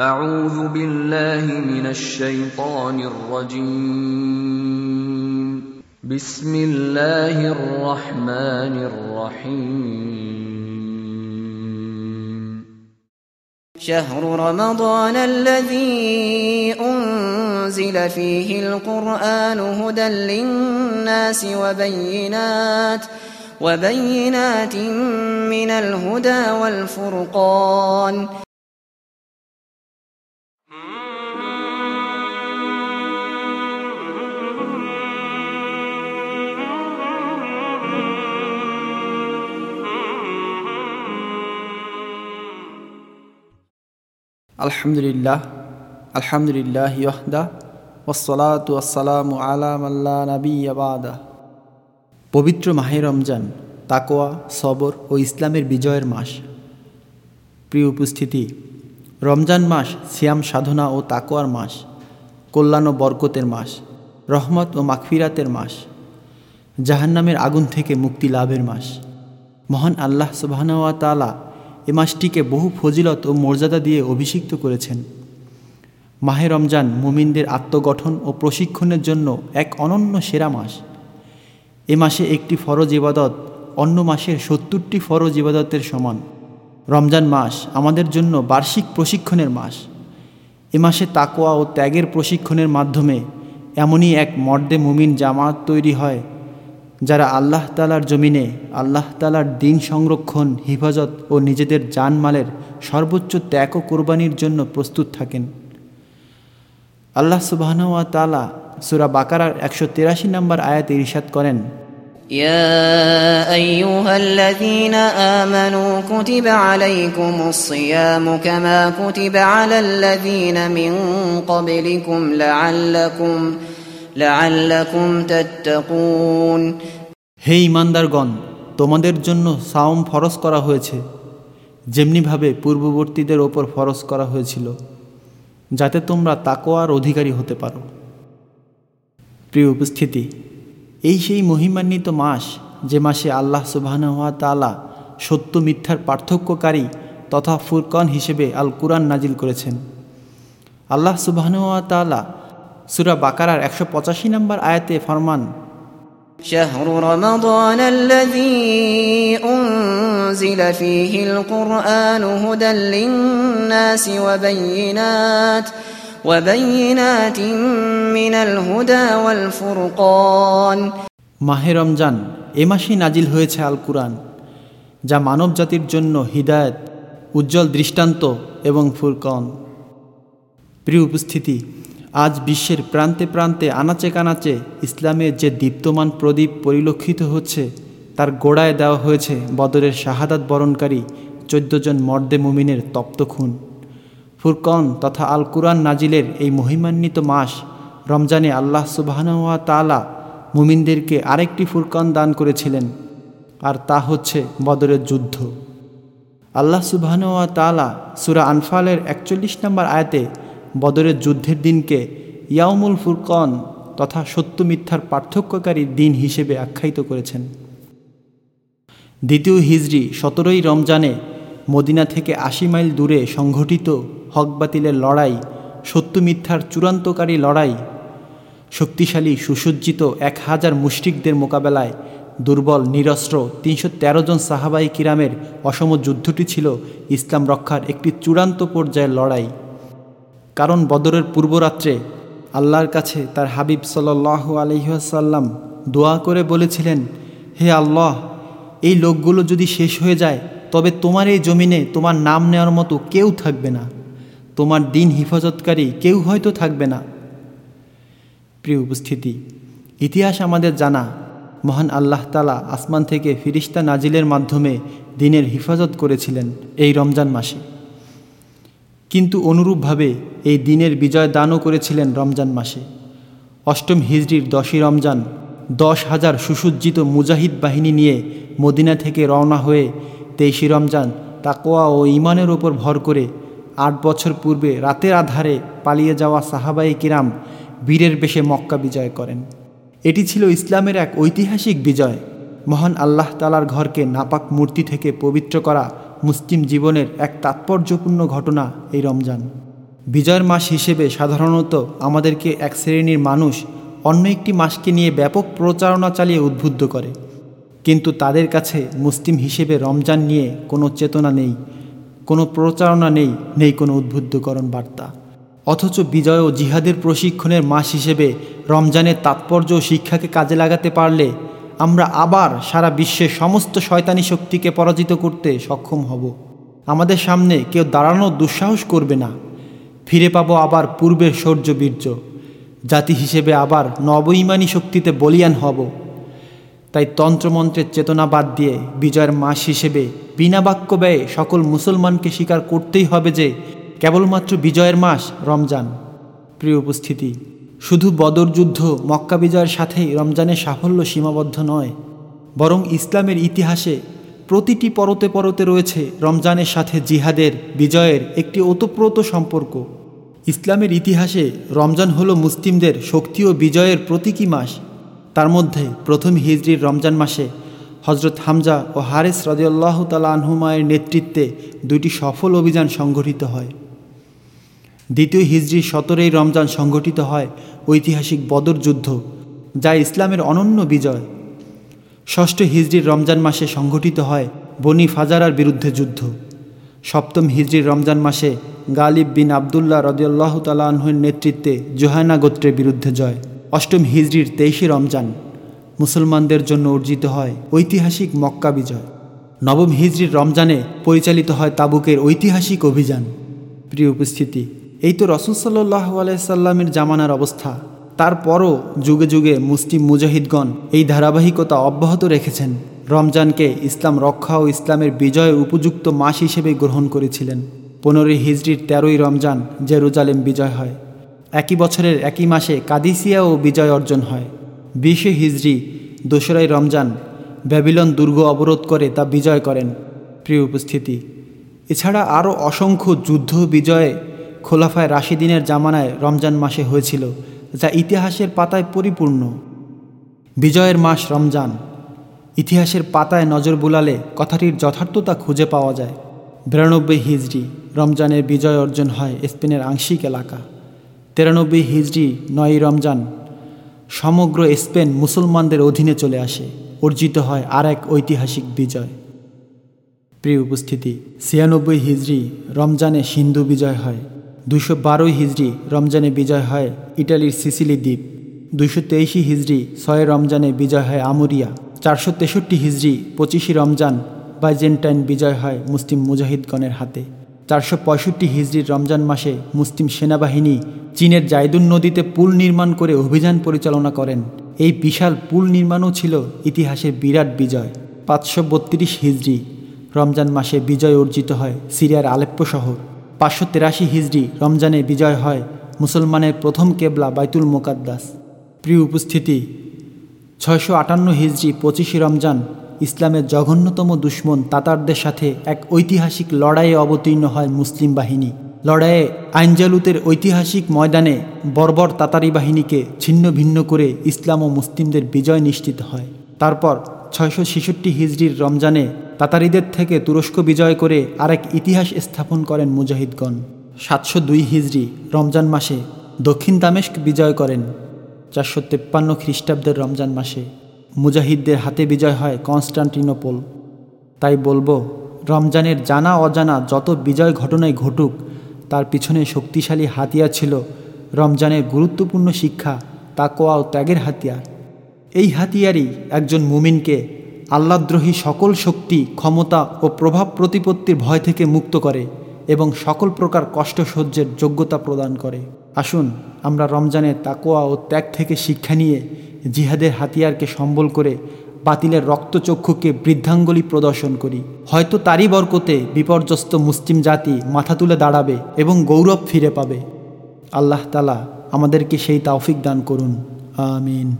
أعوذ بالله من الشيطان الرجيم. بسم الله الرحمن الرحيم. شهر رمضان الذي أنزل فيه القرآن هدى للناس وبينات وبينات من الهدى والفرقان. আলহামদুলিল্লাহ আলহামদুলিল্লাহ ইহদা ওসলাত ওয়াসালাম আলাম আল্লাহ নবী আবাদা পবিত্র মাহে রমজান তাকোয়া সবর ও ইসলামের বিজয়ের মাস। প্রিয় উপস্থিতি, রমজান মাস সিয়াম সাধনা ও তাকোয়ার মাস, কল্যাণ ও বরকতের মাস, রহমত ও মাখফিরাতের মাস, জাহান্নামের আগুন থেকে মুক্তি লাভের মাস। মহান আল্লাহ সুবাহনওয়া তালা এ মাসটিকে বহু ফজিলত ও মর্যাদা দিয়ে অভিষিক্ত করেছেন। মাহে রমজান মুমিনদের আত্মগঠন ও প্রশিক্ষণের জন্য এক অনন্য সেরা মাস। এ মাসে একটি ফরজ ইবাদত অন্য মাসের সত্তরটি ফরজ ইবাদতের সমান। রমজান মাস আমাদের জন্য বার্ষিক প্রশিক্ষণের মাস। এ মাসে তাকোয়া ও ত্যাগের প্রশিক্ষণের মাধ্যমে এমনই এক মর্দে মুমিন জামাত তৈরি হয় যারা আল্লাহ তালার জমিনে আল্লাহ তালার দিন সংরক্ষণ হিফাজত ও নিজেদের জানমালের সর্বোচ্চ ত্যাগ ও কোরবানির জন্য প্রস্তুত থাকেন আল্লাহ সুবাহনওয়া তালা সুরা বাকারার একশো তেরাশি নম্বর আয়াতে ইরশাদ করেন يا أيها الذين آمنوا كتب عليكم الصيام كما كتب على الذين من قبلكم لعلكم لعلكم تتقون হে ইমানদারগণ, তোমাদের জন্য সাওম ফরজ করা হয়েছে, যেমনিভাবে পূর্ববর্তীদের ওপর ফরজ করা হয়েছিল, যাতে তোমরা তাকোয়ার অধিকারী হতে পারো। প্রিয় উপস্থিতি, এই সেই মহিমান্বিত মাস, যে মাসে আল্লাহ সুবাহানুয়া তালা সত্য মিথ্যার পার্থক্যকারী তথা ফুরকন হিসেবে আল কুরআন নাজিল করেছেন। আল্লাহ সুবাহানুয়া তালা সুরা বাকারার একশো পঁচাশি নম্বর আয়াতে ফরমান شهر رمضان الذي أنزل فيه القرآن هدى للناس وبينات وبينات من الهدى والفرقان মাহে রমজান এ মাসেই নাজিল হয়েছে আল কুরআন যা মানব জাতির জন্য হৃদায়ত উজ্জ্বল দৃষ্টান্ত এবং ফুরকন প্রিয় উপস্থিতি আজ বিশ্বের প্রান্তে প্রান্তে, আনাচে কানাচে ইসলামের যে দীপ্তমান প্রদীপ পরিলক্ষিত হচ্ছে, তার গোড়ায় দেওয়া হয়েছে বদরের শাহাদাত বরণকারী চোদ্দ জন মর্দে মুমিনের তপ্ত খুন। ফুরকন তথা আল কুরআন নাজিলের এই মহিমান্বিত মাস রমজানে আল্লাহ সুবাহানুয়া তালা মুমিনদেরকে আরেকটি ফুরকন দান করেছিলেন, আর তা হচ্ছে বদরের যুদ্ধ। আল্লাহ সুবাহানুয়া তালা সুরা আনফালের একচল্লিশ নম্বর আয়াতে বদরের যুদ্ধের দিনকে ইয়াউমুল ফুরকন তথা সত্য মিথ্যার পার্থক্যকারী দিন হিসেবে আখ্যায়িত করেছেন। দ্বিতীয় হিজড়ি সতেরোই রমজানে মদিনা থেকে আশি মাইল দূরে সংঘটিত হক বাতিলের লড়াই, সত্য মিথ্যার চূড়ান্তকারী লড়াই, শক্তিশালী সুসজ্জিত এক হাজার মুষ্টিকদের মোকাবেলায় দুর্বল, নিরস্ত্র তিনশো তেরো জন সাহাবাই কিরামের অসম যুদ্ধটি ছিল ইসলাম রক্ষার একটি চূড়ান্ত পর্যায়ের লড়াই। কারণ বদরের পূর্বরাত্রে আল্লাহর কাছে তার হাবিব সাল্লাহ আলহিহাসাল্লাম দোয়া করে বলেছিলেন, হে আল্লাহ, এই লোকগুলো যদি শেষ হয়ে যায়, তবে তোমার এই জমিনে তোমার নাম নেওয়ার মতো কেউ থাকবে না। তোমার দিন হিফাজতকারী কেউ হয়তো থাকবে না। প্রিয় উপস্থিতি, ইতিহাস আমাদের জানা, মহান আল্লাহ তালা আসমান থেকে ফিরিস্তা নাজিলের মাধ্যমে দিনের হিফাজত করেছিলেন এই রমজান মাসে। কিন্তু অনুরূপভাবে এই দিনের বিজয় দানও করেছিলেন রমজান মাসে। অষ্টম হিজড়ির দশই রমজান দশ হাজার সুসজ্জিত মুজাহিদ বাহিনী নিয়ে মদিনা থেকে রওনা হয়ে তেইশে রমজান তাকোয়া ও ইমানের ওপর ভর করে আট বছর পূর্বে রাতের আধারে পালিয়ে যাওয়া সাহাবাই কিরাম বীরের বেশে মক্কা বিজয় করেন। এটি ছিল ইসলামের এক ঐতিহাসিক বিজয়। মহান আল্লাহ তালার ঘরকে নাপাক মূর্তি থেকে পবিত্র করা মুসলিম জীবনের এক তাৎপর্যপূর্ণ ঘটনা এই রমজান। বিজয়ের মাস হিসেবে সাধারণত আমাদেরকে এক শ্রেণির মানুষ অন্য একটি মাসকে নিয়ে ব্যাপক প্রচারণা চালিয়ে উদ্বুদ্ধ করে। কিন্তু তাদের কাছে মুসলিম হিসেবে রমজান নিয়ে কোনো চেতনা নেই, কোনো প্রচারণা নেই নেই কোনো উদ্বুদ্ধকরণ বার্তা। অথচ বিজয় ও জিহাদের প্রশিক্ষণের মাস হিসেবে রমজানের তাৎপর্য ও শিক্ষাকে কাজে লাগাতে পারলে আমরা আবার সারা বিশ্বের সমস্ত শয়তানি শক্তিকে পরাজিত করতে সক্ষম হব। আমাদের সামনে কেউ দাঁড়ানোর দুঃসাহস করবে না। ফিরে পাবো আবার পূর্বের শৌর্য বীর্য। জাতি হিসেবে আবার নবইমানী শক্তিতে বলিয়ান হব। তাই তন্ত্রমন্ত্রের চেতনা বাদ দিয়ে বিজয়ের মাস হিসেবে বিনা বাক্য ব্যয়ে সকল মুসলমানকে স্বীকার করতেই হবে যে কেবলমাত্র বিজয়ের মাস রমজান। প্রিয় উপস্থিতি শুধু বদর যুদ্ধ মক্কা বিজয়ের সাথেই রমজানের সাফল্য সীমাবদ্ধ নয়, বরং ইসলামের ইতিহাসে প্রতিটি পরতে পরতে রয়েছে রমজানের সাথে জিহাদের বিজয়ের একটি ওতপ্রোত সম্পর্ক। ইসলামের ইতিহাসে রমজান হল মুসলিমদের শক্তি ও বিজয়ের প্রতীকী মাস। তার মধ্যে প্রথম হিজড়ির রমজান মাসে হজরত হামজা ও হারেস রদিয়াল্লাহ তালা আনহুমায়ের নেতৃত্বে দুইটি সফল অভিযান সংঘটিত হয়। দ্বিতীয় হিজড়ির সতেরোই রমজান সংগঠিত হয়, ঐতিহাসিক বদর যুদ্ধ, যা ইসলামের অনন্য বিজয়। ষষ্ঠ হিজড়ির রমজান মাসে সংঘটিত হয় বনি ফাজারার বিরুদ্ধে যুদ্ধ। সপ্তম হিজড়ির রমজান মাসে গালিব বিন আবদুল্লাহ রদিয়াল্লাহ তালাহের নেতৃত্বে জোহানা গোত্রের বিরুদ্ধে জয়। অষ্টম হিজড়ির তেইশে রমজান, মুসলমানদের জন্য অর্জিত হয় ঐতিহাসিক মক্কা বিজয়। নবম হিজড়ির রমজানে পরিচালিত হয় তাবুকের ঐতিহাসিক অভিযান। প্রিয় উপস্থিতি এই তো রসুল সাল্লাহ আলাইসাল্লামের জামানার অবস্থা। তারপরও যুগে যুগে মুসলিম মুজাহিদগণ এই ধারাবাহিকতা অব্যাহত রেখেছেন। রমজানকে ইসলাম রক্ষা ও ইসলামের বিজয়ের উপযুক্ত মাস হিসেবে গ্রহণ করেছিলেন। পনেরোই হিজড়ির তেরোই রমজান জেরুজালেম বিজয় হয়। একই বছরের একই মাসে কাদিসিয়াও বিজয় অর্জন হয়। বিশে হিজড়ি দোসরাই রমজান ব্যাবিলন দুর্গ অবরোধ করে তা বিজয় করেন। প্রিয় উপস্থিতি, এছাড়া আরও অসংখ্য যুদ্ধ বিজয়ে খোলাফায় রাশিদিনের জামানায় রমজান মাসে হয়েছিল, যা ইতিহাসের পাতায় পরিপূর্ণ। বিজয়ের মাস রমজান। ইতিহাসের পাতায় নজর বুলালে কথাটির যথার্থতা খুঁজে পাওয়া যায়। বিরানব্বই হিজড়ি রমজানের বিজয় অর্জন হয় স্পেনের আংশিক এলাকা। তিরানব্বই হিজড়ি নয় রমজান। সমগ্র স্পেন মুসলমানদের অধীনে চলে আসে, অর্জিত হয় আর এক ঐতিহাসিক বিজয়। প্রিয় উপস্থিতি, ছিয়ানব্বই হিজড়ি রমজানে সিন্ধু বিজয় হয়। দুশো বারোই হিজড়ি রমজানে বিজয় হয় ইটালির সিসিলি দ্বীপ। দুইশো তেইশি হিজড়ি ছয় রমজানে বিজয় হয় আমুরিয়া। চারশো তেষট্টি হিজড়ি পঁচিশে রমজান বাইজেন্টাইন বিজয় হয় মুসলিম মুজাহিদগণের হাতে। চারশো পঁয়ষট্টি হিজড়ির রমজান মাসে মুসলিম সেনাবাহিনী চীনের জায়দুন নদীতে পুল নির্মাণ করে অভিযান পরিচালনা করেন। এই বিশাল পুল নির্মাণও ছিল ইতিহাসের বিরাট বিজয়। পাঁচশো বত্রিশ হিজড়ি রমজান মাসে বিজয় অর্জিত হয় সিরিয়ার আলেপ্পো শহর। পাঁচশো তেরাশি হিজড়ি রমজানে বিজয় হয় মুসলমানের প্রথম কেবলা বাইতুল মোকাদ্দাস। প্রিয় উপস্থিতি, ছয়শো আটান্ন হিজড়ি পঁচিশে রমজান ইসলামের জঘন্যতম দুশ্মন তাতারদের সাথে এক ঐতিহাসিক লড়াইয়ে অবতীর্ণ হয় মুসলিম বাহিনী। লড়াইয়ে আইনজালুতের ঐতিহাসিক ময়দানে বর্বর তাতারি বাহিনীকে ছিন্ন ভিন্ন করে ইসলাম ও মুসলিমদের বিজয় নিশ্চিত হয়। তারপর ছয়শো ছেষট্টি হিজড়ির রমজানে তাতারিদের থেকে তুরস্ক বিজয় করে আরেক ইতিহাস স্থাপন করেন মুজাহিদগণ। সাতশো দুই হিজড়ি রমজান মাসে দক্ষিণ দামেস্ক বিজয় করেন চারশো তেপ্পান্ন খ্রিস্টাব্দের রমজান মাসে। মুজাহিদদের হাতে বিজয় হয় কনস্টান্টিনোপল। তাই বলব, রমজানের জানা অজানা যত বিজয় ঘটনায় ঘটুক, তার পিছনে শক্তিশালী হাতিয়ার ছিল রমজানের গুরুত্বপূর্ণ শিক্ষা তাকোয়া ও ত্যাগের হাতিয়ার। এই হাতিয়ারই একজন মুমিনকে আল্লাদ্রোহী সকল শক্তি, ক্ষমতা ও প্রভাব প্রতিপত্তির ভয় থেকে মুক্ত করে এবং সকল প্রকার কষ্ট সহ্যের যোগ্যতা প্রদান করে। আসুন, আমরা রমজানের তাকোয়া ও ত্যাগ থেকে শিক্ষা নিয়ে জিহাদের হাতিয়ারকে সম্বল করে বাতিলের রক্তচক্ষুকে বৃদ্ধাঙ্গলি প্রদর্শন করি। হয়তো তারই বরকতে বিপর্যস্ত মুসলিম জাতি মাথা তুলে দাঁড়াবে এবং গৌরব ফিরে পাবে। আল্লাহ তালা আমাদেরকে সেই তাওফিক দান করুন। আমিন।